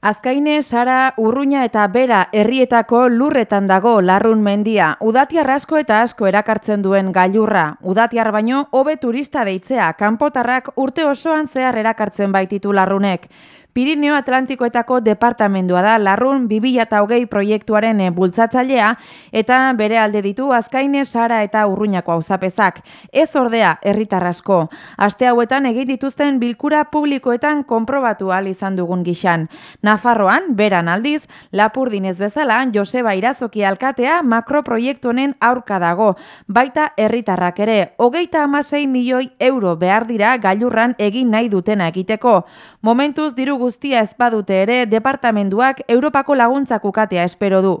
Azkaine, Sara, Urruña eta Bera herrietako lurretan dago larrun mendia. Udatiar asko eta asko erakartzen duen gailurra. Udatiar baino, hobe turista deitzea, kanpotarrak urte osoan zehar erakartzen baititu larrunek. Pirineo Atlantikoetako departamendua da larrun 2008 proiektuaren eh, bultzatzailea eta bere alde ditu azkaine sara eta urruñako auzapezak. Ez ordea herritarrasko. Aste hauetan egin dituzten bilkura publikoetan konprobatu al izan dugun gixan. Nafarroan, beran aldiz, lapurdinez bezala, Joseba Irazoki alkatea makroproiektu honen aurka dago. Baita herritarrak ere, hogeita amasei milioi euro behar dira gailurran egin nahi dutena egiteko. Momentuz diru guztia ez badute ere departamenduak Europako laguntzak ukatea espero du.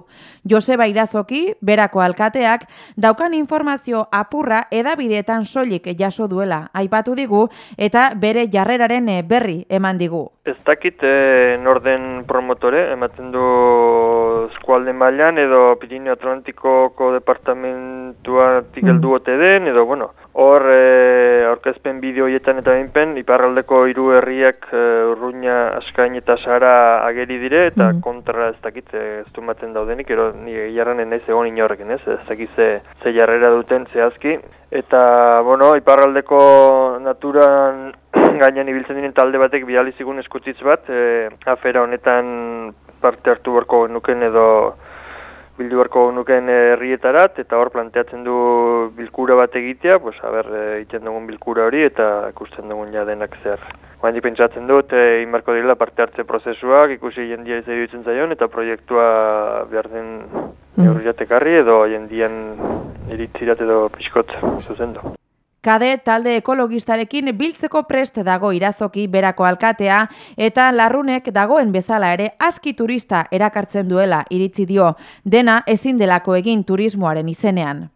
Joseba Irazoki, berako alkateak, daukan informazio apurra edabideetan soilik jaso duela aipatu digu eta bere jarreraren eh, berri eman digu. Ez dakit e, norden promotore, ematen du eskualde mailan edo Pirineo Atlantikoko departamentua tikeldu mm. den, edo bueno, hor e, aurkezpen bideo hietan eta binpen, iparraldeko hiru herriak e, urruña askain eta sara ageri dire, eta mm. kontra ez dakit ez du maten daudenik, ero ni jarranen ez egon inorrekin ez, ez dakit ze, ze jarrera duten zehazki. Eta, bueno, iparraldeko naturan gainean ibiltzen diren talde batek bidali zigun eskutzitz bat, e, afera honetan parte hartu barko nuken edo bildu barko nuken herrietarat, eta hor planteatzen du bilkura bat egitea, pues, haber, e, egiten dugun bilkura hori eta ikusten dugun ja denak zer. Baina pentsatzen dut, e, inbarko direla parte hartze prozesuak, ikusi jendia ez dutzen zaion, eta proiektua behar den mm. edo jendian iritzirat edo pixkot zuzendo. Kade talde ekologistarekin biltzeko preste dago irazoki berako alkatea eta larrunek dagoen bezala ere aski turista erakartzen duela iritzi dio dena ezin delako egin turismoaren izenean.